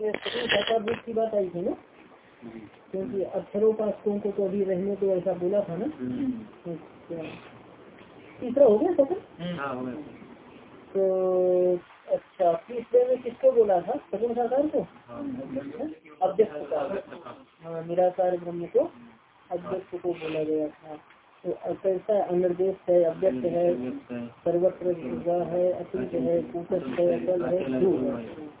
इसमें की बात आई थी ना क्योंकि अक्षरों का को तो अभी रहने को ऐसा बोला था ना अच्छा तीसरा हो गया सफल तो अच्छा तीसरे में किसको बोला था सगुण साकार को अव्यक्त हाँ निराकार ब्रह्म को अव्यक्त को बोला गया था तो कैसा अनिर्देश है अव्यक्त है सर्वत्र है अतुत है कूटस्थ है अकल है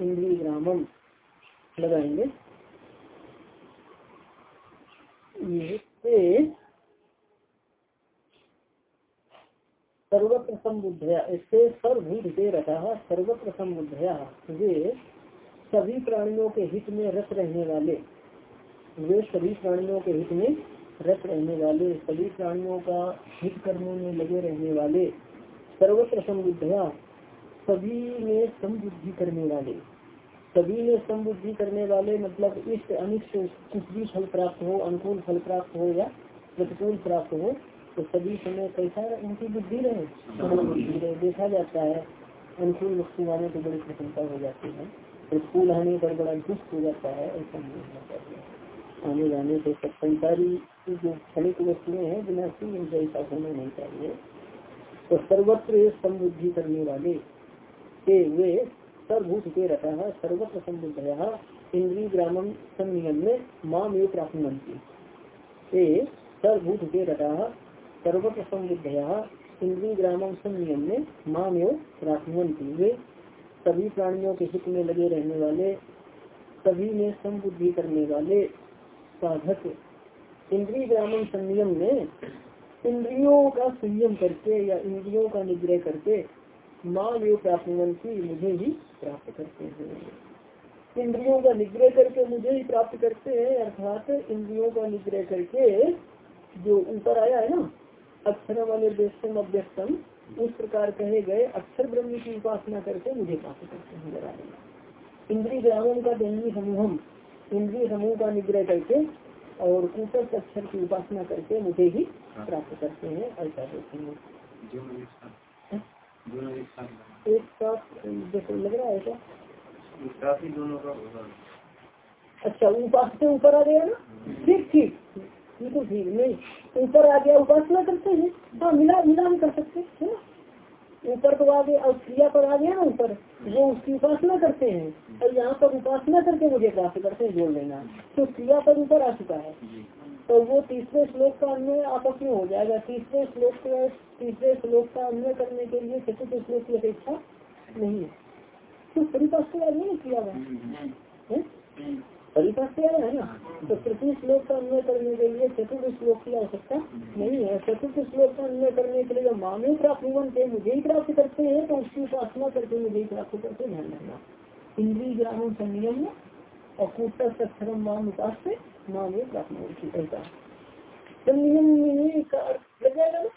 इंद्रिय ग्रामम लगाएँगे ये सर्वत्र संबुद्धया इससे सर्वभूत दे रखा सर्वत्र संबुद्धया वे सभी प्राणियों के हित में रत रहने वाले वे सभी प्राणियों के हित में रत रहने वाले सभी प्राणियों का हित करने में लगे रहने वाले सर्वत्र संबुद्धया सभी में समबुद्धि करने वाले सभी में समबुद्धि करने वाले मतलब इस अनिष्ट, कुछ भी फल प्राप्त हो, अनुकूल फल प्राप्त हो या प्रतिकूल प्राप्त हो तो सभी समय कैसा उनकी बुद्धि रहे? देखा जाता है, अनुकूल वस्तु आने तो बड़ी प्रशंसा हो जाती है। प्रतिकूल आने पर बड़ा दुष्ट हो जाता है, ऐसा नहीं होना चाहिए आने जाने से संसारी जो क्षणिक वस्तुएँ हैं, बिना उनसे ऐसा होना नहीं चाहिए। तो सर्वत्र समृद्धि करने वाले, के वे सर्वभूत के रखा है सर्वत्र समृद्ध इंद्री ग्रामम संयम में माँ में प्राप्त सर्वभूत के रखा सर्वत्र समृद्धया इंद्री ग्रामम संयम में माम राखवंती वे सभी प्राणियों के हित में लगे रहने वाले, सभी में समबुद्धि करने वाले साधक इंद्री ग्रामम संयम में इंद्रियों का संयम करके या इंद्रियों का निग्रह करके माँ वे प्राप्तवंती मुझे ही प्राप्त करते हैं। इंद्रियों का निग्रह करके मुझे ही प्राप्त करते हैं, अर्थात इंद्रियों का निग्रह करके जो ऊपर आया है ना, अक्षर वाले व्यस्तम, अव्यस्तम, उस प्रकार कहे गए अक्षर ब्रह्म की उपासना करके मुझे प्राप्त करते हैं। लगा इंद्रिय ग्रामों का दैनिक समूहम, इंद्रिय समूह का निग्रह करके और कूटस्थ अक्षर की उपासना करके मुझे ही प्राप्त करते हैं ऐसा देखेंगे एक साथ जैसे लग रहा है क्या अच्छा उपास से ऊपर आ गया ना? ठीक ठीक। बिल्कुल ठीक नहीं ऊपर आ गया उपासना करते हैं। हाँ मिला मिला भी कर सकते है ना? ऊपर तो आ गया और क्रिया पर आ गया ना ऊपर। वो उसकी उपासना करते हैं। और यहाँ पर उपासना करके मुझे प्राप्त करते हैं जोड़ लेना। तो क्रिया पर ऊपर आ चुका है। तो वो तीसरे श्लोक का अन्य आपस में हो जाएगा। तीसरे श्लोक के तीसरे श्लोक का अन्य करने के लिए चतुर्थ श्लोक की अपेक्षा नहीं है। तो परिपास से आ गया तरीका से है? ना? तो तृतीय श्लोक का अन्वय करने के लिए चतुर्थ श्लोक की आवश्यकता नहीं है। चतुर्थ श्लोक का अन्वय करने के लिए जब मामे प्राप्त थे मुझे ही प्राप्त करते हैं तो उसकी उपासना करके मुझे ही प्राप्त करते ध्यान रखना इंद्री ग्राम संयम और कूटस्थ अक्षरम मान उपास से मामे प्राप्त ऐसा। ना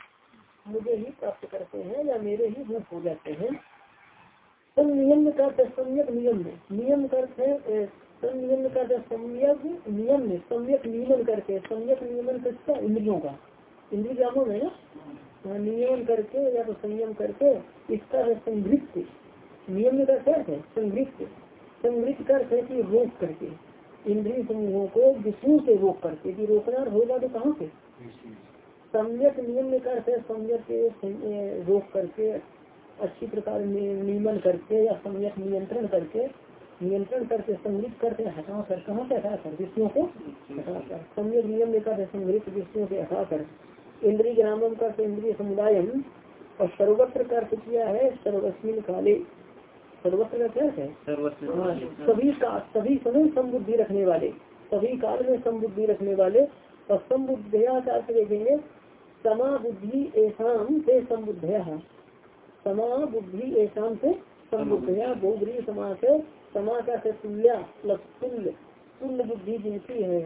मुझे ही प्राप्त करते हैं या मेरे ही रूप हो जाते हैं। संयम का सम्यक नियम में नियम करते संयम का सम्यक नियम में सम्यक नियमन करके सम्यक नियमन किसका इंद्रियों का। इंद्रिय ग्रामों में ना? हाँ, नियमन करके या तो संयम करके इसका है संग्रित नियम का क्या है? संग्रित संग्रित करके कि रोक करके। इंद्रिय समूहों को विष्णु से रोक करके कि रोकना होगा तो कहाँ से? सम्यक नियम में करते सम्यक रोक करके, अच्छी प्रकार नियमन करके या सम्यक नियंत्रण करके नियंत्रण करके संग्रहित करके हटा कर कहाँ से हटा कर विषयों को? हटा कर सम्यक नियम लेकर संग्रहित विषयों से हटा कर इंद्रिय ग्रामम का इंद्रिय समुदाय और सर्वत्र का अर्थ किया है सर्वस्मिन काले सर्वत्र का क्या है? हाँ, सभी का सभी समय समबुद्धि रखने वाले सभी काल में समबुद्धि रखने वाले और समबुद्धिया का अर्थ देखेंगे समा बुद्धि ऐसा से समबुद्धया समा बुद्धि ऐसा से समबुद्धया बहुग्री समाज से समा का से तुल्या मतलब तुल्य तुल्य बुद्धि जिनकी है।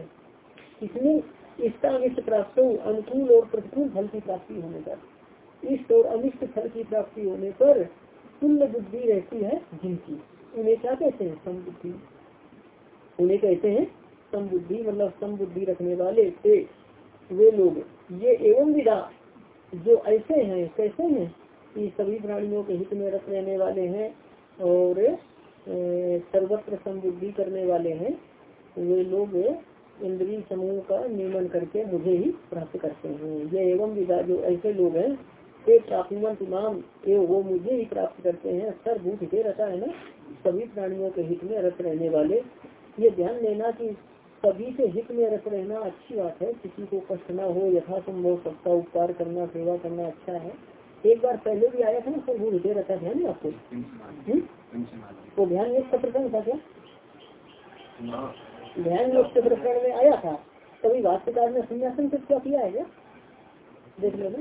इसमें इसका अनिष्ट प्राप्त अनुकूल और प्रतिकूल फल की प्राप्ति होने पर इष्ट और अनिष्ट फल की प्राप्ति होने पर तुल्य बुद्धि रहती है जिनकी। उन्हें क्या कहते हैं? समबुद्धि। उन्हें कहते हैं समबुद्धि मतलब समबुद्धि रखने वाले थे, वे लोग। ये एवं विधा जो ऐसे हैं, कैसे हैं? कि सभी प्राणियों के हित में रख रहने वाले हैं और सर्वत्र समबुद्धि करने वाले हैं। वे लोग इंद्रिय समूह का नियमन करके मुझे ही प्राप्त करते हैं। ये एवं विधा जो ऐसे लोग हैं वे प्राप्तिवंत नाम एवं वो मुझे ही प्राप्त करते हैं। सर्वभूत हिते रहता है ना? सभी प्राणियों के हित में रख रहने वाले। ये ध्यान देना कि सभी के हित में रख रहना अच्छी बात है। किसी को कष्ट न हो, यथासंभव सबका उपकार करना, सेवा करना अच्छा है। एक बार पहले भी आया था ना सब हृदय रहता ध्यान आपको? वो ध्यान का प्रकरण था क्या? ध्यान के प्रकरण में आया था। कभी भाष्यकार ने संन्यासन से क्या किया है क्या? देख लेना।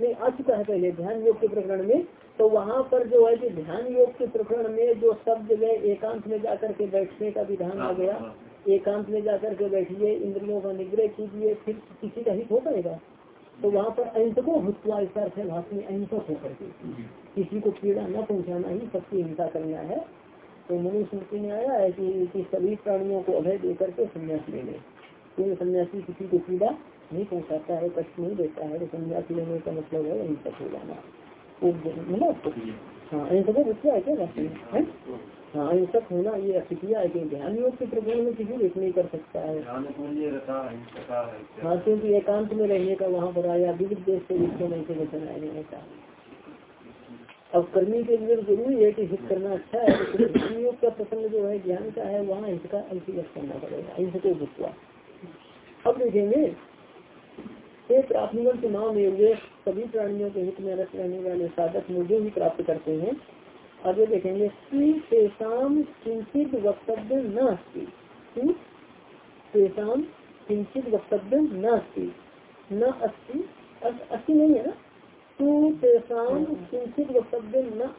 नहीं आ चुका है पहले ध्यान योग के प्रकरण में तो वहाँ पर जो है कि ध्यान योग के प्रकरण में जो शब्द जगह एकांत में जाकर के बैठने का विधान आ गया। एकांत में जाकर के बैठिए इंद्रियों का निग्रह कीजिए फिर किसी का हित हो पाएगा। तो वहाँ पर अहिंसको भूतवा इस अर्थ है भाष में अहिंसक होकर के किसी को पीड़ा न पहुँचाना ही सबकी हिंसा करना है। तो मनुस्मृति में आया है कि, कि सभी प्राणियों को अभय दे करके संन्यास ले ले। क्योंकि सन्यासी किसी को पीड़ा नहीं पहुँचाता है कष्ट नहीं देता है तो संन्यास लेने का मतलब है अहिंसक हो जाना मिला आपको हाँ अहिंसक है क्या कहते हैं? हाँ अहिंसक होना ये अस्थितिया है कि ध्यान योग के में किसी एक नहीं कर सकता है। हाँ क्योंकि एकांत में रहने का वहाँ पर आया विविध देश से विश्व में से वचन आने का अब कर्मी के लिए ज़रूरी है कि हित करना अच्छा है लेकिन योग का प्रसंग जो है ज्ञान का है वहाँ हित का अंतिगत करना पड़ेगा अहिंसक भूतवा अब देखेंगे प्राथमिक नाम वे सभी प्राणियों के हित में रख रहने वाले साधक मुझे ही प्राप्त करते हैं। आगे देखेंगे किंचित वक्तव्य न किंचित वक्तव्य न अस्ती? न अस्ती अस्ति नहीं है ना? तू तेषाम किंचित वक्तव्य न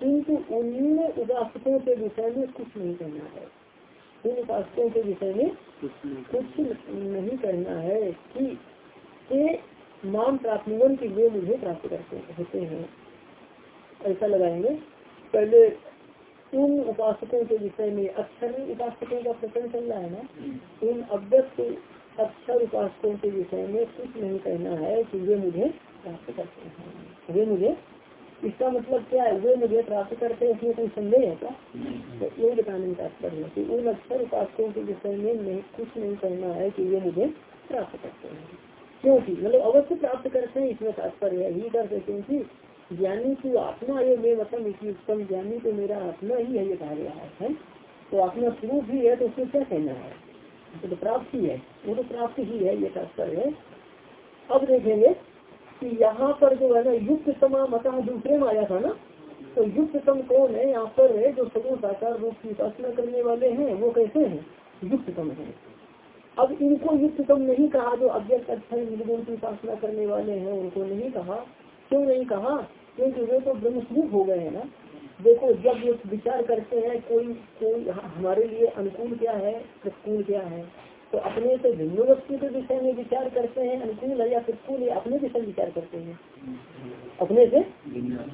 किंतु उन उपासकों के विषय में कुछ नहीं कहना है। उन उपासकों के विषय में कुछ नहीं कहना है कि मान प्राप्तिवन के लिए मुझे प्राप्त करते होते हैं। ऐसा लगाएँगे। पहले उन उपासकों के विषय में अक्षर उपासकों का प्रकरण चल रहा है ना? उन अव्यक्त अक्षर उपासकों के विषय में कुछ नहीं कहना है कि वे मुझे प्राप्त करते हैं। वे मुझे, इसका मतलब क्या है? वे मुझे प्राप्त करते हैं, इसमें कोई संदेह है क्या? तो ये बताने का तात्पर्य है कि उन अक्षर उपासकों के विषय में कुछ नहीं कहना है कि वे मुझे प्राप्त करते हैं। क्योंकि मतलब अवश्य प्राप्त करते हैं इसमें तात्पर्य है। करते क्योंकि ज्ञानी की आत्मा ये मे मतलब उत्तम ज्ञानी तो मेरा आत्मा ही है ये कहा गया है तो आत्मा स्वरूप ही है तो उसमें क्या कहना है? तो, तो प्राप्ति है वो तो प्राप्ति ही है ये तात्पर्य है। अब देखेंगे कि यहाँ पर जो है ना युक्त समा मता दूसरे में आया था ना तो युक्त सम कौन है? यहाँ पर है जो सगुण साकार रूप की उपासना करने वाले हैं वो कैसे हैं? युक्त सम है। अब इनको युक्त सम नहीं कहा जो अव्यक्त अक्षर निर्गुण की उपासना करने वाले हैं, उनको नहीं कहा। क्यों नहीं कहा? क्योंकि वे तो ब्रह्मस्वरूप हो गए हैं ना। देखो, जब ये विचार करते हैं, कोई कोई हमारे लिए अनुकूल क्या है, प्रतिकूल क्या है? तो अपने से भिन्न वस्तु के विषय में विचार करते हैं, अनुकूल है या प्रतिकूल, या अपने विषय विचार करते हैं। अपने से?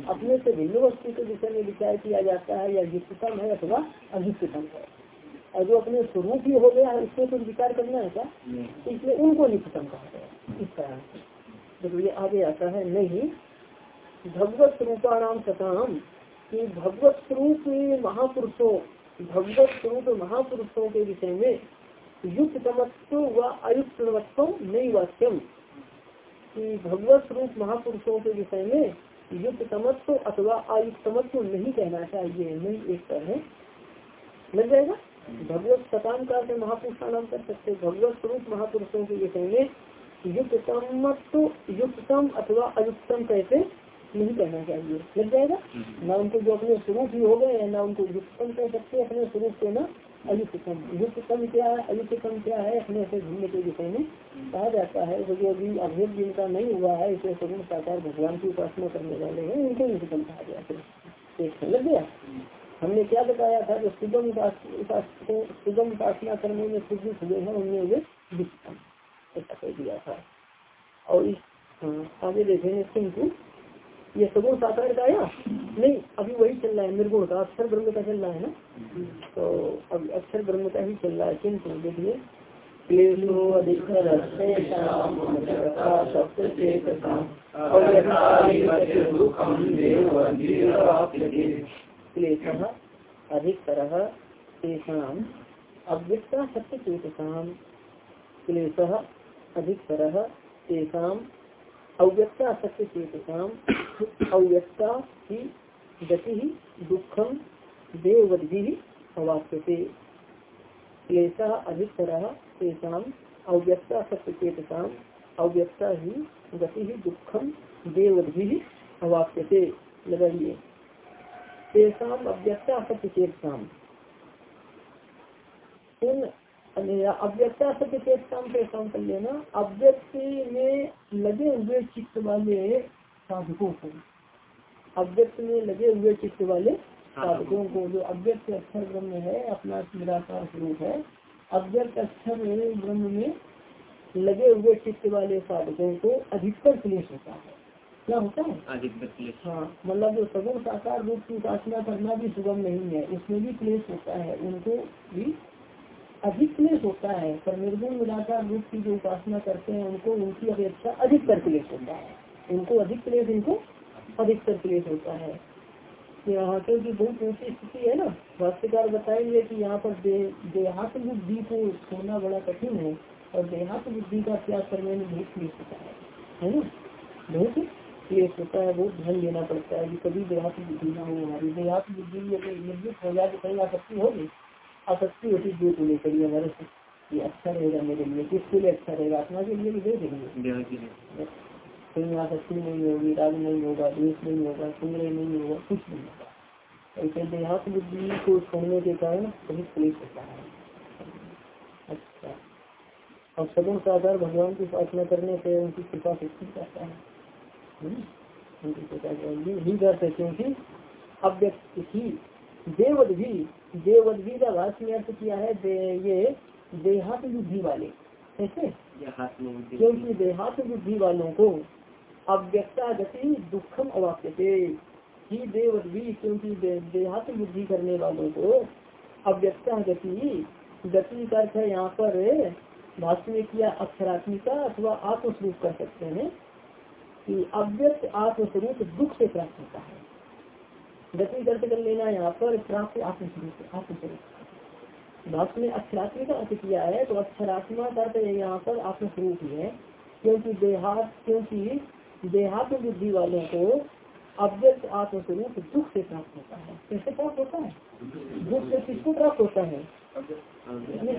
अपने से भिन्न वस्तु के विषय में विचार किया जाता है, या युक्तम है अथवा अयुक्तम है। और जो अपने स्वरूप ही हो गया है उसको तो विचार करना है क्या? इसलिए उनको निष्ठतम कहा गया इस तरह से। जब ये आगे आता है नहीं भगवत स्वरूपाणाम सताम कि भगवत स्वरूप महापुरुषों भगवत स्वरूप महापुरुषों के विषय में युक्त तमत्व व अयुक्त नहीं वाक्यम कि भगवत स्वरूप महापुरुषों के विषय में युक्त तमत्व अथवा आयुक्तमत्व नहीं कहना चाहिए नहीं एक तरह। लग जाएगा? भगवत सतान का से महापुरुष का नाम कर सकते भगवत स्वरूप महापुरुषों के विषय में युक्तम युक्तम अथवा अयुक्तम कैसे नहीं कहना चाहिए। लग जाएगा? न उनको जो अपने स्वरूप ही हो गए हैं ना उनको युक्तम कह सकते अपने स्वरूप से ना अयुक्तम। युक्तम क्या है? अयुक्तम क्या है? अपने से भिन्न के विषय में कहा जाता है तो जो अभी अभेद जिनका नहीं हुआ है इसे स्वरूप साकार भगवान की उपासना करने वाले हैं उनको युक्तम कहा गया फिर लग गया? हमने क्या बताया था जो सुगम सुगम उपासना करने में कुछ हुए हैं उनमें वे दुष्टम ऐसा कह दिया था। और इस हाँ, आगे देखेंगे किंतु ये सगुण साकार का आया नहीं अभी वही चल रहा है। निर्गुण का अक्षर ब्रह्म का चल रहा है ना? तो अब अक्षर ब्रह्म का ही चल रहा है। किंतु देखिए अधिकतर क्लेश अधिकतर तेषाम अव्यक्ता सत्य चेतसाम क्लेश अधिकतर तेषाम अव्यक्ता सत्य चेतसाम अव्यक्ता ही गति ही दुखम देववधि अवाप्यते। क्लेशा अधिकतर तेषाम अव्यक्ता सत्य चेतसाम अव्यक्ता ही गति ही दुखम देववधि अवाप्यते। लगाइए। अव्यक्ता सत्य चेतसाम अव्यक्ता सत्य चेतसाम तेषाम कर लेना अव्यक्त में लगे हुए चित्त वाले साधकों को। अव्यक्त में लगे हुए चित्त वाले साधकों को। जो अव्यक्त अक्षर ब्रह्म है, अपना निराकार स्वरूप है, अव्यक्त अक्षर ब्रह्म में लगे हुए चित्त वाले साधकों को अधिकतर क्लेश होता है। क्या होता है? अधिक हाँ मतलब जो सगुण साकार रूप की उपासना करना भी सुगम नहीं है उसमें भी क्लेश होता है उनको भी अधिक क्लेश होता है पर निर्गुण निराकार रूप की जो उपासना करते हैं उनको उनकी अपेक्षा अधिकतर क्लेश होता है। उनको अधिक क्लेश इनको अधिकतर क्लेश होता है। यहाँ क्योंकि बहुत ऊँची स्थिति है ना भाष्यकार बताएँगे कि यहाँ पर दे, देहात बुद्धि को छोड़ना बड़ा कठिन है और देहात बुद्धि का त्याग करने में बहुत क्लेश होता है। है ना? बहुत क्लेश होता है बहुत ध्यान देना पड़ता है कि कभी देहात बुद्धि ना हो हमारी। देहात बुद्धि निर्मित हो जाए तो कहीं आसक्ति होगी। आसक्ति होती जो को लेकर हमारे से। ये अच्छा रहेगा मेरे लिए किसके लिए अच्छा रहेगा? आत्मा के लिए भी दे देंगे। कहीं आसक्ति नहीं होगी राग नहीं होगा द्वेष नहीं होगा सुंदर नहीं होगा कुछ नहीं होगा। ऐसे देहात बुद्धि को छोड़ने के कारण बहुत क्लेश होता है। अच्छा। और सगुण साधार भगवान की प्रार्थना करने से उनकी कृपा से ठीक जाता है। ही करते क्योंकि अव्यक्त ही देवद भी देवद भी का भाष में अर्थ किया है दे, ये देहात बुद्धि वाले कैसे क्योंकि देहात बुद्धि वालों को अव्यक्ता गति दुखम अवाप्यते। ही देवद भी क्योंकि दे, देहात बुद्धि करने वालों को अव्यक्ता गति गति का अर्थ है यहाँ पर भाष्य में किया अक्षरात्मिका अथवा आत्मस्वरूप कर सकते हैं। कि अव्यक्त आत्मस्वरूप दुख से प्राप्त होता है। गति अर्थ कर लेना यहाँ पर प्राप्त आत्मस्वरूप आत्मस्वरूप। भाष्य में अक्षरात्मी का अर्थ किया है तो अक्षरात्मा का अर्थ यहाँ पर आत्मस्वरूप ही है क्योंकि देहात क्योंकि देहात्म बुद्धि वालों को अव्यक्त आत्मस्वरूप दुख से प्राप्त होता है। कैसे प्राप्त होता है? दुख से किसको प्राप्त होता है?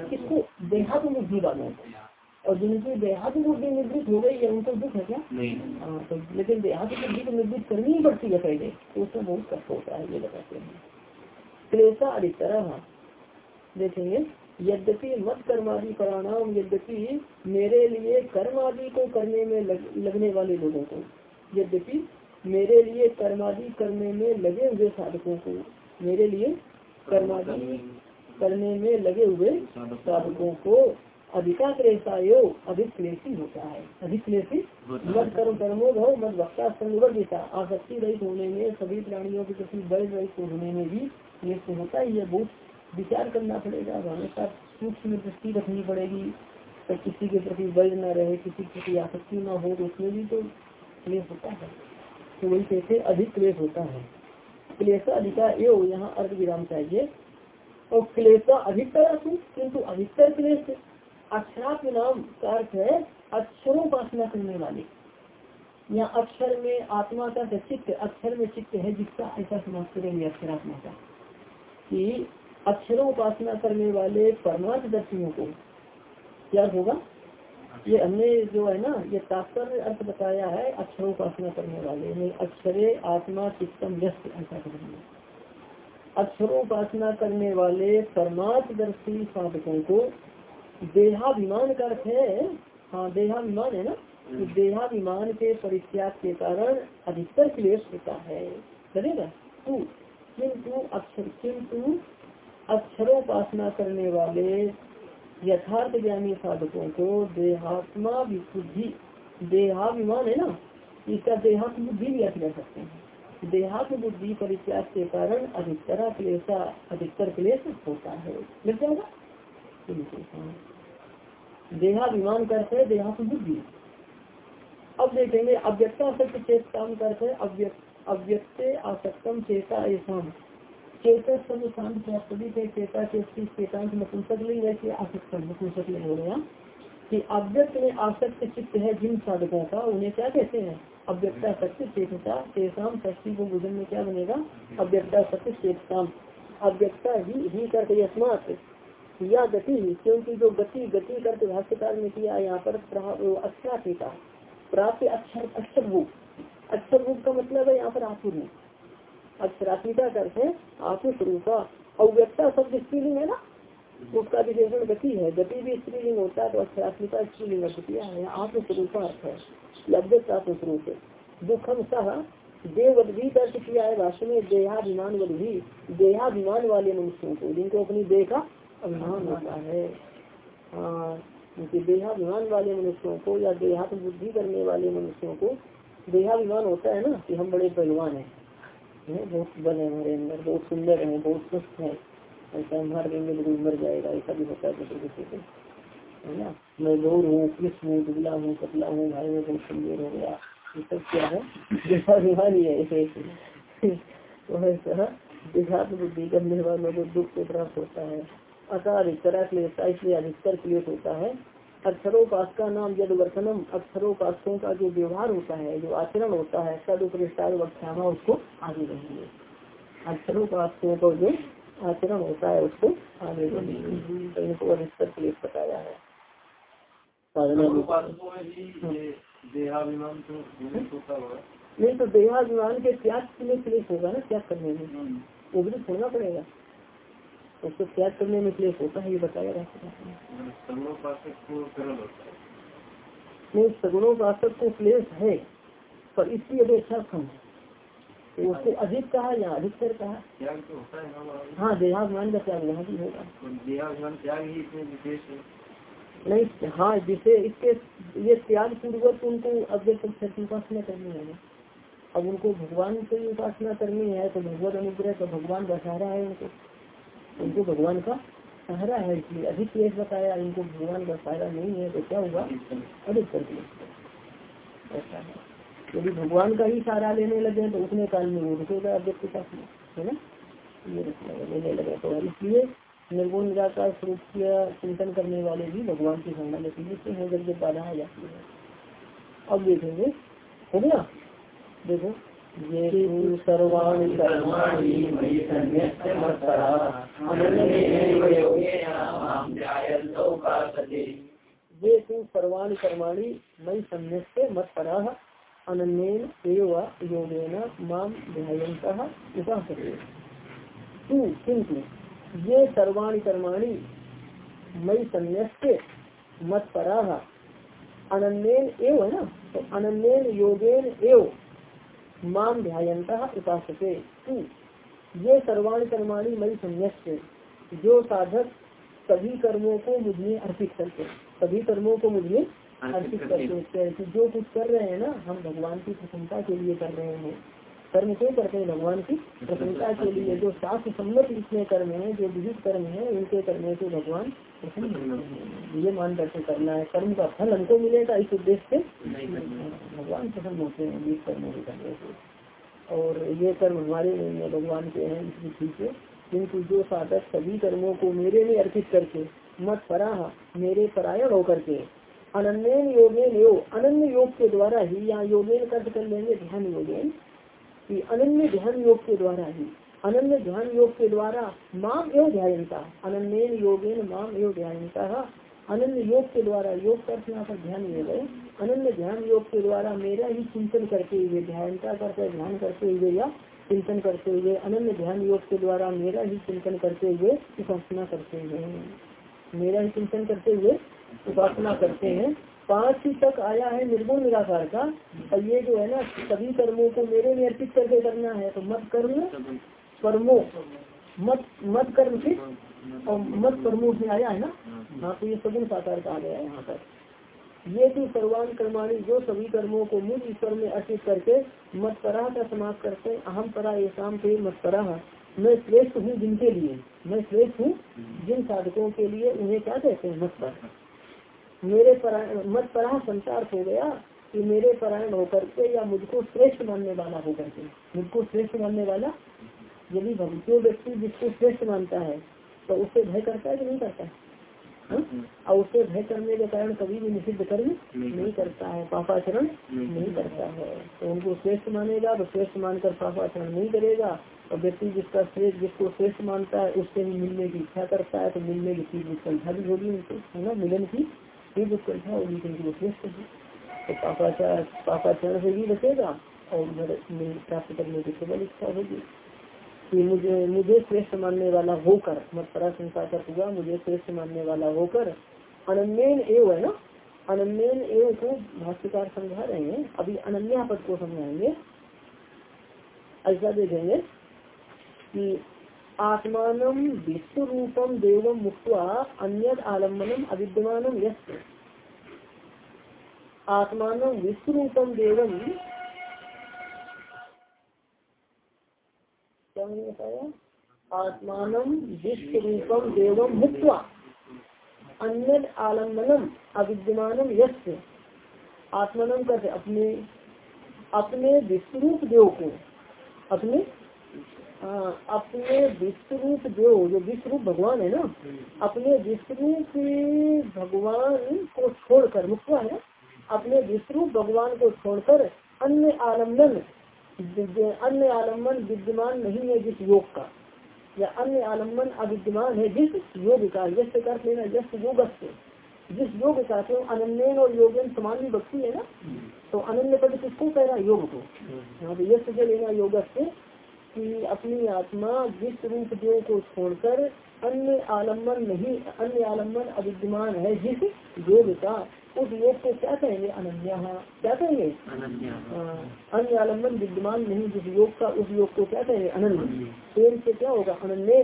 किसको? देहात्म बुद्धि वालों को। और जिनकी देहात बुद्धि निर्मित हो गई है उनको दुख है क्या? नहीं। हाँ तो लेकिन देहात बुद्धि को निर्मित करनी ही पड़ती है पहले तो उसमें बहुत कष्ट होता है ये बताते हैं। क्लेशा अधिकतर। देखेंगे यद्यपि मत कर्मादि परिणाम यद्यपि मेरे लिए कर्म आदि को करने में लग, लगने वाले लोगों को यद्यपि मेरे लिए कर्मादि करने में लगे हुए साधकों को मेरे लिए कर्मादि करने में लगे हुए साधकों को अधिका क्लेशायो अधिक क्लेशी होता है। अधिक क्लेशी मत कर्म कर्मो भव मत भक्ता संवर्गिता आसक्ति रहित होने में सभी प्राणियों के प्रति बल रहित होने में भी क्लेश होता है यह बहुत विचार करना पड़ेगा। हमेशा सूक्ष्म दृष्टि रखनी पड़ेगी। तो किसी के प्रति बल न रहे किसी के प्रति आसक्ति न हो तो उसमें भी तो क्लेश होता है। तो वही कैसे अधिक क्लेश होता है? क्लेशा अधिका एवं यहाँ अर्थ विराम चाहिए। और क्लेशा अधिकतर किंतु अधिकतर क्लेश अक्षरात्म नाम का अर्थ है अक्षरों उपासना करने वाले। यहाँ अक्षर में आत्मा का चित्त अक्षर में चित्त है जिसका ऐसा समाज करेंगे अक्षरात्मा का। कि अक्षरों उपासना करने वाले परमार्थ दर्शियों को क्या होगा? ये हमने जो है ना, ये तात्पर्य अर्थ बताया है, अक्षरों उपासना करने वाले। अक्षरे, आत्मा, चित्तम, व्यस्त ऐसा करेंगे अक्षरों उपासना करने वाले परमार्थदर्शी साधकों को देहाभिमान का अर्थ है हाँ देहाभिमान है ना? तो देहाभिमान के परित्याग के कारण अधिकतर क्लेश होता है। चलेगा तू किंतु अक्षर किंतु अक्षरोपासना करने वाले यथार्थ ज्ञानी साधकों को देहात्मा विशुद्धि देहाभिमान है ना? इसका देहात्म बुद्धि भी अर्थ कर सकते हैं। देहात्म बुद्धि परित्याग के कारण अधिकतर क्लेशा अधिकतर क्लेश होता है। मिल जाएगा? देहाभिमान करते देहात्म बुद्धि। अब देखेंगे, अव्यक्ता सत्य चेतम करते अव्यक्त आसक्तम चेता ऐसा चेता सब शांत प्राप्ति थे चेता के चेतांत नपुंसक लिंग ऐसे आसक्तम, नपुंसक लिंग हो गया। कि अव्यक्त में आसक्त चित्त है जिन साधकों का, उन्हें क्या कहते हैं? अव्यक्ता सत्य चेतता शेषाम षष्टी को बुझन में क्या बनेगा? अव्यक्ता सत्य चेतसाम अव्यक्ता ही ही करके यस्मात। या गति क्योंकि जो गति गति करके भाष्यकार ने किया यहाँ पर अच्छा टीका प्राप्त अक्षर अक्षर रूप अक्षर रूप का मतलब है यहाँ पर आसुर रूप अक्षरात्मिका करते आसुर स्वरूप अव्यक्ता शब्द स्त्रीलिंग है ना? उसका विशेषण गति है। गति भी स्त्रीलिंग होता है तो अक्षरात्मिका स्त्रीलिंग है। आत्मस्वरूप अर्थ है। लभ्यता स्वरूप दुखम सह देवदीत अर्थ किया है भाष्य में देहाभिमान भी देहाभिमान वाले मनुष्यों को, जिनको अपनी देह का अभिमान होता है। हाँ देहाभिमान वाले मनुष्यों को या देहात्म बुद्धि करने वाले मनुष्यों को देहाभिमान होता है ना कि हम बड़े पहलवान हैं। बहुत बल है हमारे अंदर, बहुत सुंदर है, बहुत स्वस्थ है। ऐसा मार देंगे बिल्कुल मर जाएगा, ऐसा भी होता है किसी को। है ना? मैं गौर हूँ कृष्ण हूँ, दुबला हूँ, पतला हूँ, भाई में बहुत कमज़ोर हो गया। ये सब क्या है? बीमारी है तो ऐसा देहात्म बुद्धि करने वालों को दुख को प्राप्त होता है। अतः अधिकतर क्लेश इसलिए अधिकतर क्लेश होता है। अक्षरोपास का नाम जद वर्तनम अक्षरोपासकों का जो व्यवहार होता है जो आचरण होता है सद उपरिष्टार व्याख्यामा उसको आगे रहेंगे अक्षरोपासकों का जो आचरण होता है उसको आगे बढ़ेंगे तो इनको अधिकतर क्लेश बताया है। नहीं तो देहाभिमान के त्याग के लिए क्लेश होगा ना त्याग करने में? वो भी तो छोड़ना पड़ेगा। उसको त्याग करने में क्लेश होता है ये बताया रहता नहीं सगुणोपासक को क्लेश है पर इसकी अपेक्षा कम है। तो उसको अधिक कहा या अधिकतर कहा? हाँ देहाभिमान का त्याग यहाँ भी होगा। देहाभिमान त्याग ही इतने विशेष है। नहीं हाँ जिसे इसके ये त्याग पूर्वक उनको अव्यक्त अक्षर की उपासना करनी है अब उनको भगवान की उपासना करनी है तो भगवत अनुग्रह तो भगवान का रहा है उनको। उनको भगवान का सहारा है इसलिए अधिक केस बताया, इनको भगवान का सहारा नहीं है तो क्या होगा अधिक कर दिया। ऐसा है। यदि भगवान का ही सहारा लेने लगे तो उतने काल में वो रुकेगा अव्यक्त उपासना है ना? ये लेने लगे तो इसलिए निर्गुण निराकार स्वरूप चिंतन करने वाले भी भगवान की संज्ञा लेते हैं। इससे जब जब बाधा आ जाती है। अब देखेंगे, हो गया? देखो ये ये तू सर्वाणी कर्माणी मई सम्य से मत परा अनन्यन एवं योगेन माम ध्यायंत उपासते। तू ये सर्वाणी कर्माणी मई संन्यास मत परा अनन्यन एव है ना तो अनन्यन योगेन एव माम ध्यानता उपासते। तू ये सर्वाण कर्माणी मई संयस्त जो साधक सभी कर्मों को मुझे अर्पित करते सभी कर्मों को मुझे अर्पित करते हैं। जो कुछ कर रहे हैं ना हम भगवान की प्रसन्नता के लिए कर रहे हैं। कर्म क्यों करते हैं भगवान की? प्रसन्नता के लिए जो शास्त्र सम्मत जितने कर्म है जो विविध कर्म है उनके करने से भगवान प्रसन्न ये मान करके करना है। कर्म का फल हमको मिलेगा इस उद्देश्य से। भगवान प्रसन्न होते हैं विविध कर्मों के करने से। और ये कर्म हमारे नहीं है भगवान के हैं इसलिए ठीक है। किन्तु जो साधक सभी कर्मों को मेरे में अर्पित करके मत परा मेरे परायण होकर के अनन्य योगेन योग अनन्य योग के द्वारा ही यहाँ योगेन कर्ज कर लेंगे ध्यान योगेन कि अनन्य ध्यान योग के द्वारा ही, अनन्य ध्यान योग के द्वारा माम एवं ध्यानता अनन्य योगेन माम एवं ध्यानता अनन्य योग के द्वारा योग पर ध्यान ले गए, अनन्य ध्यान योग के द्वारा मेरा ही चिंतन करते हुए ध्यानता करते ध्यान करते हुए या चिंतन करते हुए, अनन्य ध्यान योग के द्वारा मेरा ही चिंतन करते हुए उपासना करते हुए मेरा ही चिंतन करते हुए उपासना करते हैं। पाँच तक आया है निर्गुण निराकार का, और ये जो है ना, सभी कर्मों को मेरे में अर्पित करके करना है तो मत कर्म परमो मत मत कर्म से, और मत परमो से आया है ना? हाँ तो ये सगुन साकार कहा गया है यहाँ पर। ये भी सर्वान कर्माणी, जो सभी कर्मों को मूल ईश्वर में अर्पित करके मत परा का समाप्त करते अहम परा ये शाम थे मत परा मैं श्रेष्ठ हूँ जिनके लिए? मैं श्रेष्ठ हूँ जिन साधकों के लिए उन्हें क्या कहते हैं? मत पर। मेरे परा मत परा संसार हो गया कि मेरे परायण होकर के या मुझको श्रेष्ठ मानने वाला होकर के। मुझको श्रेष्ठ मानने वाला? यदि जो व्यक्ति जिसको श्रेष्ठ मानता है तो उससे भय करता है कि नहीं करता है? हाँ? और उससे भय करने के कारण कभी भी निषिद्ध कर्म नहीं करता। है पापाचरण नहीं करता। है। तो उनको श्रेष्ठ मानेगा तो श्रेष्ठ मानकर पापाचरण नहीं करेगा। और व्यक्ति जिसका श्रेष्ठ जिसको श्रेष्ठ मानता है उससे भी मिलने की इच्छा करता है तो मिलने की तीव्र उत्कंठा भी होगी उनको है ना? मिलन की तीव्र उत्कंठा होगी क्योंकि वो श्रेष्ठ है तो पापाचार पापाचरण से भी बचेगा? और उधर प्राप्त करने की केवल इच्छा होगी कि मुझे मुझे श्रेष्ठ मानने वाला होकर, मत परा संसार हुआ मुझे श्रेष्ठ मानने वाला होकर, अनन्यन एव है ना? अनन्यन एव को भाष्यकार समझा रहे हैं। अभी अनन्या पद को समझाएँगे। ऐसा देखेंगे कि आत्मान विश्व देवम मुक्त अन्य आलम्बनम अविद्यमान यश आत्मान विश्व देवम क्या मैंने बताया आत्मान विश्व देवम मुक्त अन्य आलम्बनम अविद्यमानम यश आत्मनम करते अपने अपने विश्वरूप देव को। अपने अपने विश्वरूप देव जो विश्वरूप भगवान है ना अपने विश्वरूप भगवान को छोड़कर मुक्त है अपने विश्वरूप भगवान को छोड़कर अन्य आलंबन अन्य आलंबन विद्यमान नहीं है जिस योग का। या अन्य आलंबन अविद्यमान है जिस योग का। यश कर लेना यश योग जिस योग का तो अनन्य और योगन समान भी भक्ति है ना? तो अनन्य पद किसको कह रहा है? योग को। यहाँ पे यश से लेना योग से कि अपनी आत्मा जिस रूप देव को छोड़कर अन्य आलंबन नहीं अन्य आलंबन अविद्यमान है जिस योग का उस योग को क्या कहेंगे? अनन्या। क्या कहेंगे? हाँ, अन्य आलंबन विद्यमान नहीं जिस योग का उस योग को क्या कहेंगे? अनन्य। पेड़ से क्या होगा? अनन्य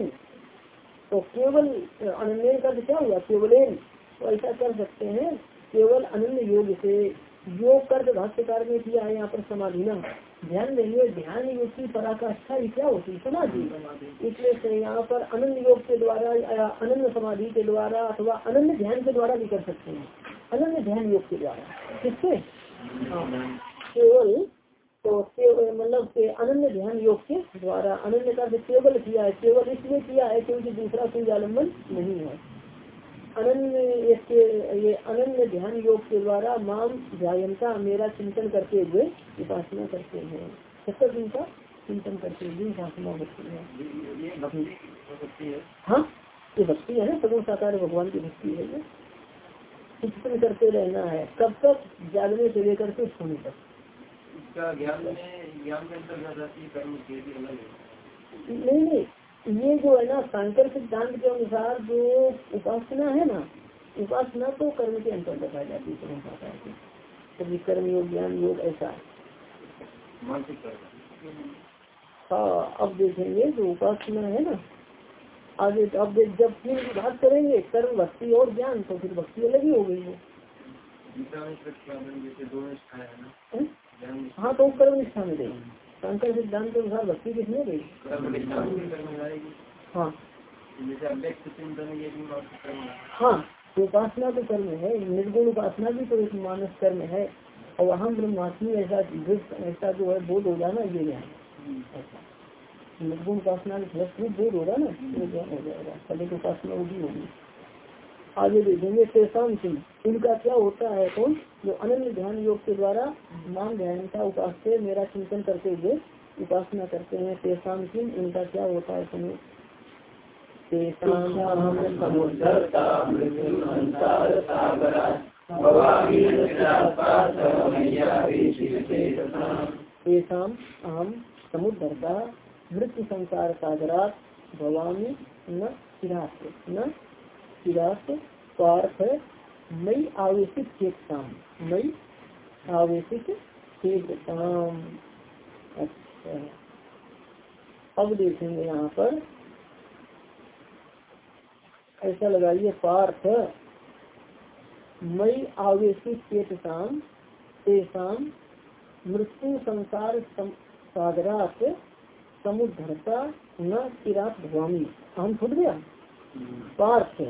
तो केवल अनन्य का क्या होगा केवल तो ऐसा कर सकते हैं केवल अनन्य योग से। योग कर भाष्यकार में किया है यहाँ पर समाधि न। ध्यान देंगे ध्यान योग की पराकाष्ठा क्या होती है? समाधि। इसलिए यहाँ पर अनंत योग के द्वारा, या अनन्य समाधि के द्वारा अथवा अनंत ध्यान के द्वारा भी कर सकते हैं। अनंत ध्यान योग के द्वारा। किससे? हाँ। केवल तो मतलब के अनन्य ध्यान योग के द्वारा। अनन्य का केवल किया है, केवल इसलिए किया है क्योंकि दूसरा कोई आलंबन नहीं है। अनन्य ये अनन्य ध्यान योग के द्वारा माम ध्यानता मेरा चिंतन करते हुए उपासना करते हैं। सत्तर दिन का चिंतन करते हुए उपासना होती है। हाँ। ये भक्ति है ना? सगुण साकार भगवान की भक्ति है ये चिंतन करते रहना है। कब तक? जागने से लेकर के सोने तक। नहीं नहीं। ये जो है ना शंकर सिद्धांत के अनुसार जो उपासना है ना उपासना तो कर्म के अंतर्गत आ जाती है कभी कर्म योग ज्ञान योग ऐसा हाँ। अब देखेंगे जो उपासना है ना आगे अब जब फिर बात करेंगे कर्म भक्ति और ज्ञान तो फिर भक्ति अलग ही हो गई है हाँ? तो कर्म निष्ठा में देंगे शंकर सिद्धांत के अनुसार भक्ति किसने गई हाँ। हाँ तो उपासना तो कर्म है, निर्गुण उपासना भी तो एक मानस कर्म है, और हम ब्रह्मास्मी ऐसा ऐसा जो है, बोध हो जाना ये है। निर्गुण उपासना बोध होगा ना वो ज्ञान हो जाएगा। पहले तो उपासना होगी होगी। आगे देखेंगे शेषाम सिंह। इनका क्या होता है कौन? जो अनन्य ध्यान योग के द्वारा मान ध्यान का उपास से मेरा चिंतन करते हुए उपासना करते हैं। शेषाम सिंह, इनका क्या होता है समय अहम समुद्र का मृत्यु संसार सागरात, भवानी न चिरात न चिरात पार्थ मई आवेशित चेतताम मई आवेशित चेतताम अच्छा। अब देखेंगे यहाँ पर। ऐसा लगाइए पार्थ मई आवेशित चेतसाम तेसाम मृत्यु संसार सागरात समुद्धरता न चिरात भवामी अहम छूट गया? पार्थ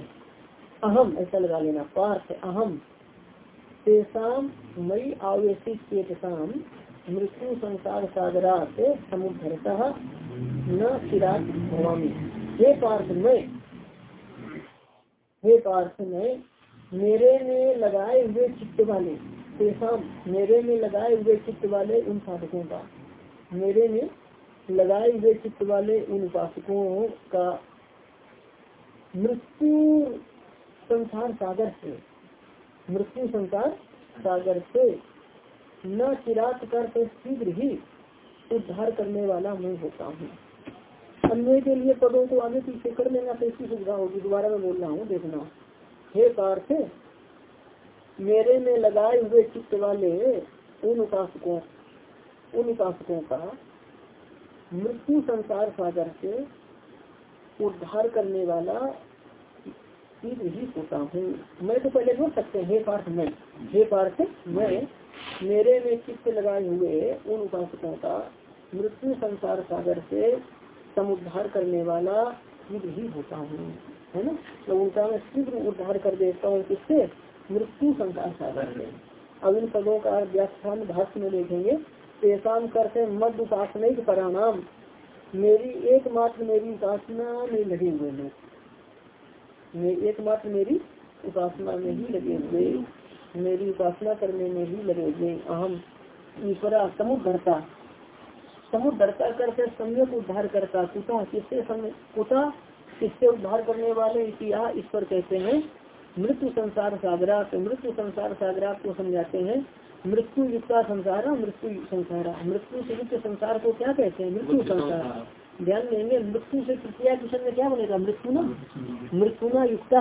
अहम, ऐसा लगा लेना, पार्थ अहम। तेसाम मई आवेशित चेतसाम मृत्यु संसार सागरात समुद्धरता न चिरात भवामी। हे पार्थ मैं हे पार्थ में मेरे में लगाए हुए चित्त वाले तेसाम मेरे में लगाए हुए चित्त वाले उन साधकों का, मेरे में लगाए हुए चित्त वाले उन उपासकों का, मृत्यु संसार सागर से, मृत्यु संसार सागर से। न चिरात कर शीघ्र ही उद्धार करने वाला मैं होता हूँ। अन्य के लिए पदों को आगे पीछे कर लेना तो इसकी सुविधा होगी। दोबारा मैं बोल रहा हूँ, देखना। हे पार्थ, मेरे में लगाए हुए चित्त वाले, उन उपासकों उन उपासकों का मृत्यु संसार सागर से उद्धार करने वाला शीघ्र ही होता हूँ। मैं तो पहले बोल सकते हैं, हे पार्थ मैं हे पार्थ, मैं मेरे में चित्त लगाए हुए उन उपासकों का मृत्यु संसार सागर से समुद्धार करने वाला शीघ्र ही होता हूँ, है ना? तो उनका मैं शीघ्र उद्धार कर देता हूँ किससे मृत्यु संसार सागर से अब इन पदों का व्याख्यान भाष्य में देखेंगे। पेशान करते मध्य उपासना परिणाम। मेरी एकमात्र मेरी उपासना में लगे हुए लोग एकमात्र मेरी उपासना में ही लगे हुए मेरी उपासना करने में ही लगे हुए अहम ईश्वरा समुद्रता। समुद्रता करते सम्यक उद्धार करता कुता किससे कुता किससे उद्धार करने वाले इतिहास ईश्वर कहते हैं मृत्यु संसार सागरात मृत्यु संसार सागरा को समझाते हैं मृत्यु युक्त संसार मृत्यु संसार मृत्यु से युक्त संसार को क्या कहते हैं? मृत्यु संसार। ध्यान देंगे, मृत्यु से तृतीया किशन में क्या बनेगा? मृत्यु न? मृत्यु न युक्त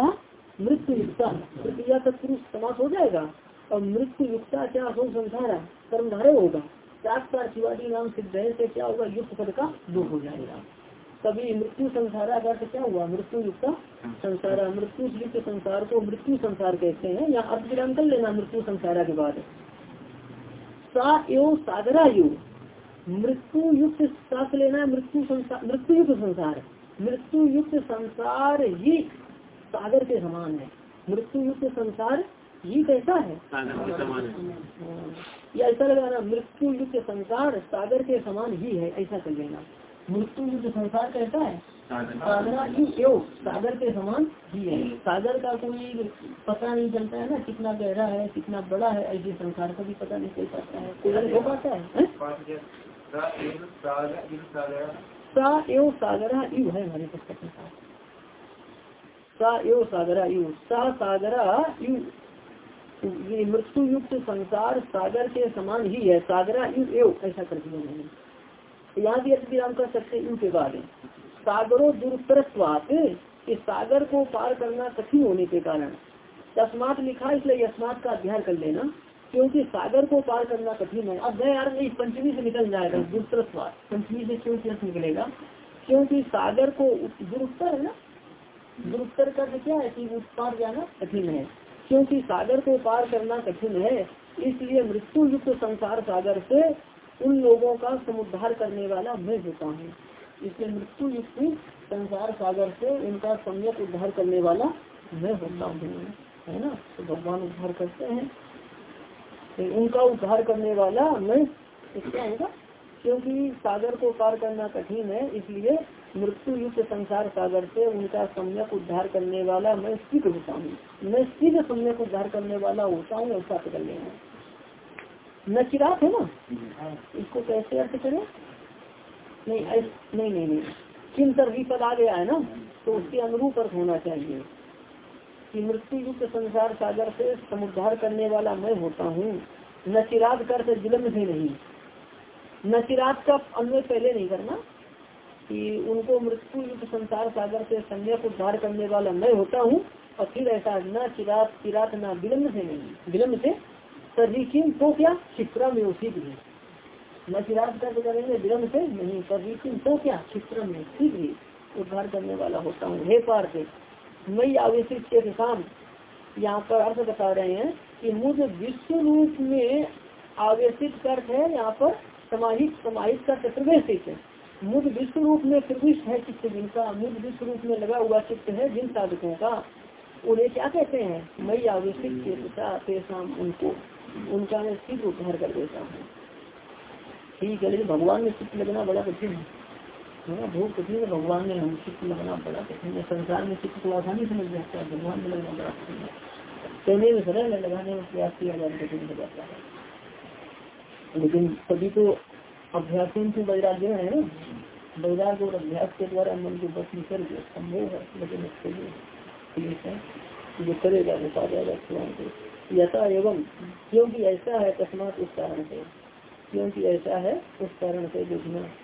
मृत्यु युक्त तृतीया तत्पुरुष समास हो जाएगा और मृत्यु युक्ता क्या हो? संसार कर्मधारे होगा। चार शिवाजी नाम सिद्ध से क्या होगा? युक्त पद का दुख हो जाएगा। तभी मृत्यु संसारा का क्या हुआ? मृत्यु युक्त संसारा मृत्यु युक्त संसार को मृत्यु संसार कहते हैं। या अर्थ विराम कर लेना, मृत्यु संसारा के बाद। सा एवं सागरा यु। मृत्यु युक्त साथ लेना है मृत्यु संसार मृत्यु युक्त संसार मृत्यु युक्त संसार ही सागर के समान है। मृत्यु युक्त संसार ये कैसा है? या ऐसा लगाना मृत्यु युक्त संसार सागर के समान ही है ऐसा कर लेना। मृत्यु युक्त संसार कैसा है? सागरा एवं सागर के समान ही है। सागर का कोई पता नहीं चलता है ना कितना गहरा है कितना बड़ा है ऐसे संसार का भी पता नहीं चल पाता है। कोई हो पाता है? सा एवं सागरा यु है हमारे पुस्तक में सा एवं सागरा यु सा सागरा यु ये मृत्यु युक्त संसार सागर के समान ही है सागरा यु एव ऐसा कर दिया मैंने यहाँ भी अर्थ विराम कर सकते यू के बाद सागरों दुरुत्तरत्वात इस सागर को पार करना कठिन होने के कारण तस्मात लिखा इसलिए यस्मात का अध्ययन कर लेना क्योंकि सागर को पार करना कठिन है। अब यार नहीं पंचमी से निकल जाएगा दुरुत्तरत्वात पंचमी से क्यों तीर्थ निकलेगा? क्योंकि सागर को दुरुत्तर है ना दुरुत्तर का तो क्या है कि पार जाना कठिन है। क्योंकि सागर को पार करना कठिन है, इसलिए मृत्यु युक्त संसार सागर से उन लोगों का समुद्धार करने वाला मैं होता हूँ। इसलिए मृत्यु युक्त संसार सागर से उनका सम्यक उद्धार करने वाला मैं होता हूँ। है ना? तो भगवान उद्धार करते हैं। उनका उद्धार करने वाला मैं क्या होगा क्योंकि सागर को पार करना कठिन है, इसलिए मृत्यु युक्त संसार सागर से उनका सम्यक उद्धार करने वाला मैं शीघ्र होता हूँ। मैं शीघ्र सम्यक उद्धार करने वाला होता हूँ, ऐसा पकड़ लेना। न चिराग है ना? इसको कैसे अर्थ करें? नहीं नहीं नहीं नहीं। किन तरह पद आ गया है ना? तो उसके अनुरूप अर्थ होना चाहिए। कि मृत्यु युक्त संसार सागर से समुद्धार करने वाला मैं होता हूँ। न चिराग कर से जुलम भी नहीं। न चिराग का अन्वय पहले नहीं करना कि उनको मृत्यु युक्त संसार सागर से सम्यक उद्धार करने वाला मैं होता हूँ और फिर ऐसा न चिरात चिरात न विलम्ब से नहीं। विलम्ब से? किम? तो क्या? क्षिप्रा में उसी भी न चिराग कर्ज करेंगे, विलम्ब से नहीं। पर लेकिन तो क्या? चित्र में शीघ्र उद्धार करने वाला होता हूँ। हे पार्थ मई आवेशित के काम यहाँ पर अर्थ बता रहे हैं कि मुझ विश्व रूप में आवेशित कर्थ है, यहाँ पर समाहित समाहित कर प्रवेशित मुझ विश्व रूप में प्रविष्ट है चित्त जिनका, मुझ विश्व रूप में लगा हुआ चित्त है जिन साधकों का। उन्हें क्या कहते हैं? मई आवेशित तेसाम उनको, उनका मैं शीघ्र उद्धार कर देता हूँ। ठीक है, लेकिन भगवान में चित्त लगना बड़ा कठिन है। हाँ। बहुत कठिन है भगवान में हम चित्त लगना बड़ा कठिन है, संसार में चित्त को आसानी समझ जाता है। भगवान में लगना बड़ा कठिन है कहने में सरल है, लगाने में प्रयास किया जाए कठिन हो जाता है। लेकिन सभी तो अभ्यास से वैराग्य है ना। वैराग और अभ्यास के द्वारा मन को बस निकल गया। संभव है, लेकिन उसके लिए ठीक है। जो करेगा वो पा जाएगा भगवान को। यथा एवं, क्योंकि ऐसा है, तस्मात उस कारण से। क्योंकि ऐसा है, उस कारण से देखना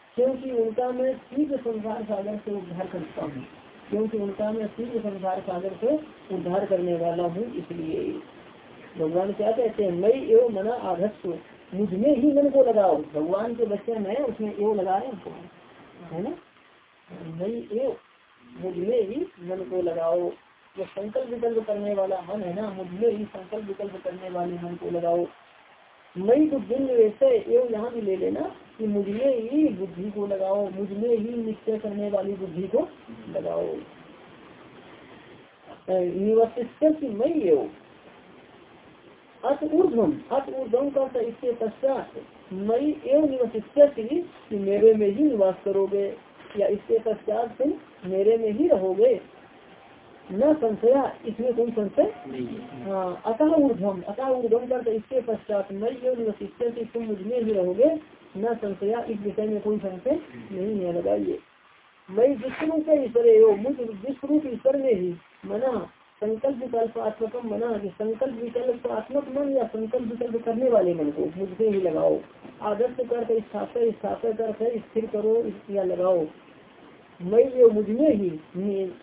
क्योंकि उनका मैं शीघ्र संसार सागर से उद्धार करता हूँ। क्योंकि उनका मैं शीघ्र संसार सागर से उद्धार करने वाला हूँ, इसलिए। भगवान क्या कहते हैं मई एवं मना आधस्व मुझमें ही मन को लगाओ। भगवान के बच्चे में उसमें एव लगा रहे हैं ना? मई एव मुझमें ही मन को लगाओ। जो संकल्प विकल्प करने वाला मन है ना, मुझमें ही संकल्प विकल्प करने वाले मन को लगाओ। मई बुद्धि वैसे एवं यहाँ भी ले लेना कि मुझमें ही बुद्धि को लगाओ, मुझमें ही निश्चय करने वाली बुद्धि को लगाओ। निवसिष्य मई एवं। अत ऊर्धम अत ऊर्धम का इसके पश्चात मई एवं निवसिष्य मेरे में ही निवास करोगे, या इसके पश्चात तुम मेरे में ही रहोगे। न संशया इसमें कोई संशय हाँ अतः ऊर्धम अतः ऊर्धम कर इसके पश्चात मई एवं निवसिष्य तुम मुझमें ही रहोगे न संशया इस विषय में कोई संशय नहीं है लगाइए मैं विष्णु से ईश्वर मुझ विश्व ईश्वर में ही मना संकल्प विकल्प आत्मक मना कि संकल्प विकल्प आत्मक मन या संकल्प विकल्प करने वाले मन को मुझसे ही लगाओ। आदर्श कर स्थापय स्थापय कर स्थिर करो या लगाओ। मैं ये मुझमें ही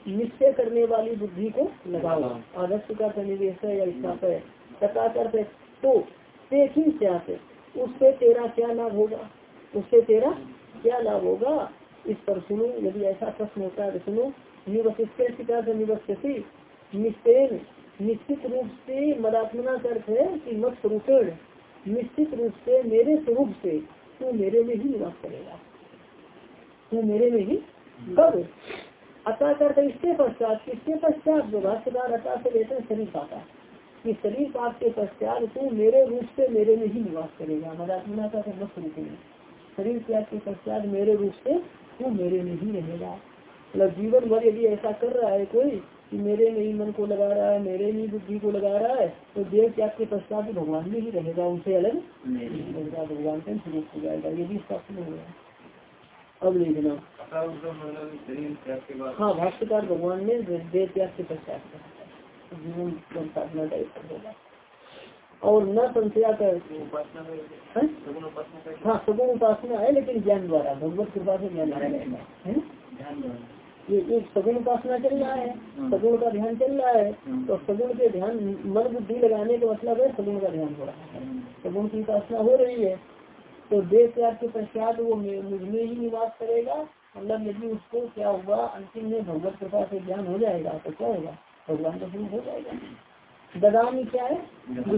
निश्चय करने वाली बुद्धि को लगाओ आदर्श कर निवेश या स्थापय तथा करते तो ही क्या से उससे तेरा क्या लाभ होगा? उससे तेरा क्या लाभ होगा? इस पर सुनो यदि ऐसा प्रश्न होता है तो सुनो। निवसित निवस्ती निश्चय निश्चित रूप से मदात्मना अर्थ है कि मत स्वरूपेण निश्चित रूप से मेरे स्वरूप से तू मेरे में ही निवास करेगा। तू मेरे में ही कब? अतः करते इसके पश्चात किसके पश्चात जो भाष्यकार अतः से लेते हैं शरीर पाता कि शरीर पाप के पश्चात तू मेरे रूप से मेरे में ही निवास करेगा। मदात्मना का शरीर त्याग के पश्चात मेरे रूप से तू मेरे में ही रहेगा। मतलब जीवन भर यदि ऐसा कर रहा है कोई कि मेरे में ही मन को लगा रहा है मेरे में बुद्धि को लगा रहा है तो देव त्याग के पश्चात भगवान में ही रहेगा उनसे अलग भगवान का स्वरूप हो जाएगा। ये भी स्पष्ट नहीं हुआ अब लिखना हाँ भाष्यकार भगवान ने देव त्याग के पश्चात जीवन साधना टाइप होगा और न संशया कर हाँ? सगुण उपासना है लेकिन ज्ञान द्वारा भगवत कृपा से ज्ञान जाएगा ये एक सगुण उपासना चल रहा है सगुण का ध्यान चल रहा है तो सगुण के ध्यान मन बुद्धि लगाने का मतलब है सगुण का ध्यान हो रहा है। सगुण की उपासना हो रही है तो देश त्याग के पश्चात वो मुझमें ही निवास करेगा मतलब यदि उसको क्या हुआ, अंतिम में भगवत कृपा से ज्ञान हो जाएगा तो क्या होगा? भगवान का शुरू हो जाएगा। ददामी क्या है? तो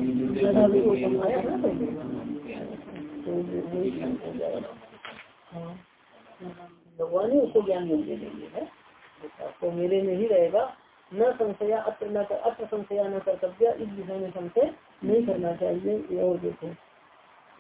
हाँ भगवान ही उसको ज्ञान मिल देंगे, है? तो मेरे में ही रहेगा। न संशया, अत्र न अत्र संशया न कर्तव्य, इस विषय में संशय नहीं करना चाहिए। और देखो।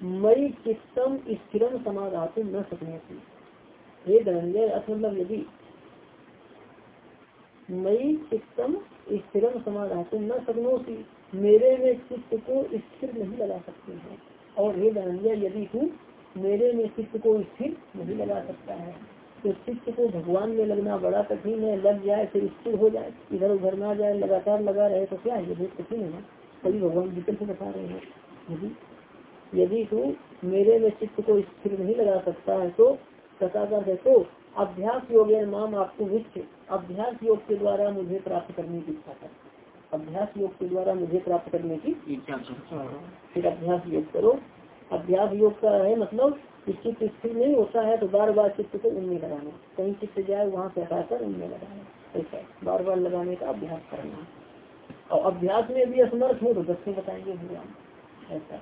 मई चित्तम स्थिरम समाधातु न सकने की हे धनंजय मतलब यदि मई चित्तम स्थिरम समाधातु न सकनोसी मेरे में चित्त को स्थिर नहीं लगा सकते हैं। और हे धनंजय, यदि तू मेरे में चित्त को स्थिर नहीं लगा सकता है तो चित्त को भगवान में लगना बड़ा कठिन है। लग जाए फिर स्थिर हो जाए, इधर उधर ना जाए, लगातार लगा रहे तो क्या है? बहुत कठिन है। ना कभी भगवान विकल्प बता रहे हैं। यदि तू मेरे में चित्त को स्थिर नहीं लगा सकता है तो कर है तो अभ्यास योग नाम आपको विश्व अभ्यास योग के द्वारा मुझे प्राप्त करने की इच्छा कर अभ्यास योग के द्वारा मुझे प्राप्त करने की इच्छा फिर अभ्यास योग करो। अभ्यास योग का है मतलब चित्त स्थिर नहीं होता है तो बार बार चित्त को उनमें लगाना। कहीं चित्त जाए, वहाँ से हटाकर उनमें लगाना। ऐसा बार बार लगाने का अभ्यास करना। और अभ्यास में भी असमर्थ हो तो दस बताएँगे भगवान। ऐसा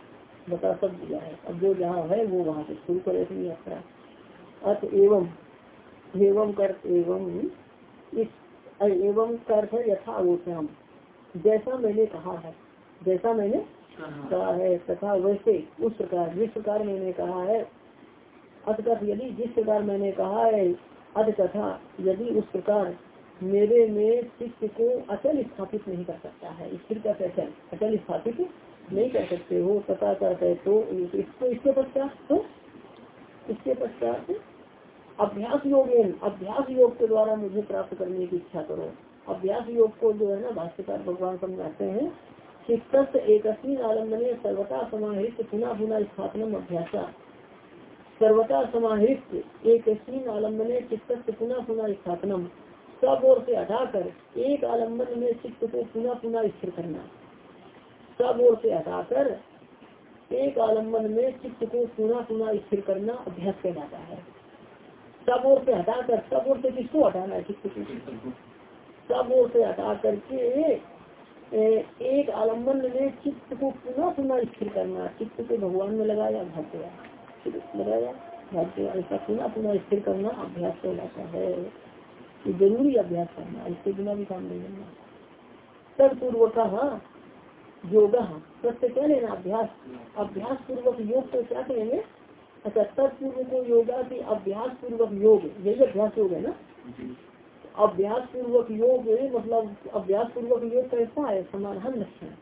बता सब दिया है। अब जो जहाँ है वो वहाँ से शुरू करे अपनी यात्रा। अत एवं एवं कर एवं इस एवं कर यथा वो जैसा मैंने कहा है जैसा मैंने कहा है तथा वैसे उस प्रकार जिस प्रकार मैंने कहा है अतः यदि जिस प्रकार मैंने कहा है अध तथा यदि उस प्रकार मेरे में शिष्य को अचल स्थापित नहीं कर सकता है। स्थिर का अचल अचल स्थापित नहीं कर सकते हो तथा करते तो इसको इसके पश्चात तो इसके पश्चात अभ्यास योग अभ्यास योग के द्वारा मुझे प्राप्त करने की इच्छा करो। अभ्यास योग को जो है ना, भाष्यकार भगवान समझाते हैं चित्त एक आलम्बने सर्वता समाहित पुनः पुनः स्थापना अभ्यास। सर्वता समाहित एक आलम्बने चित्त पुनः पुनः स्थापनम। सब ओर से हटाकर एक आलंबन में चित्त को पुनः पुनः स्थिर करना। सब ओर से हटाकर एक आलंबन में चित्त को सुना सुना स्थिर करना अभ्यास कहलाता है। सब ओर से हटाकर सब ओर से किसको हटाना है? चित्त को। सब ओर से हटा करके एक आलंबन में चित्त को पुनः पुनः स्थिर करना, चित्त को भगवान में लगाया भाग गया लगाया भाग गया ऐसा पुनः पुनः स्थिर करना अभ्यास कहलाता है। ज़रूरी अभ्यास करना, इसके बिना भी काम नहीं करना तब पूर्वक योग। सत्य क्या लेना अभ्यास अभ्यास पूर्वक योग को क्या कहेंगे अच्छा तत्पूर्व को योगा की अभ्यास पूर्वक योग यही अभ्यास योग है ना? अभ्यास पूर्वक योग मतलब अभ्यास पूर्वक योग कैसा है? समाधान लक्षण।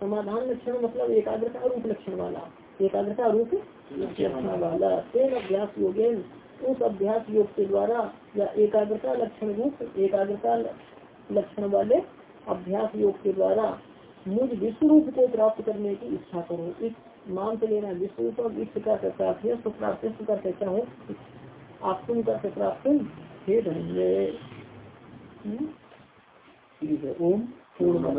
समाधान लक्षण मतलब एकाग्रता रूप लक्षण वाला। एकाग्रता रूप लक्षण वाला। तेन अभ्यास योग उस अभ्यास योग के द्वारा या एकाग्रता लक्षण रूप एकाग्रता लक्षण वाले अभ्यास योग के द्वारा मुझ विश्व रूप को प्राप्त करने की इच्छा करो इस मान से लेना विश्व रूप और विश्व का प्राप्त प्राप्त का कैसा है आप तुम कर प्राप्त हे धन्य ठीक है ओम पूर्ण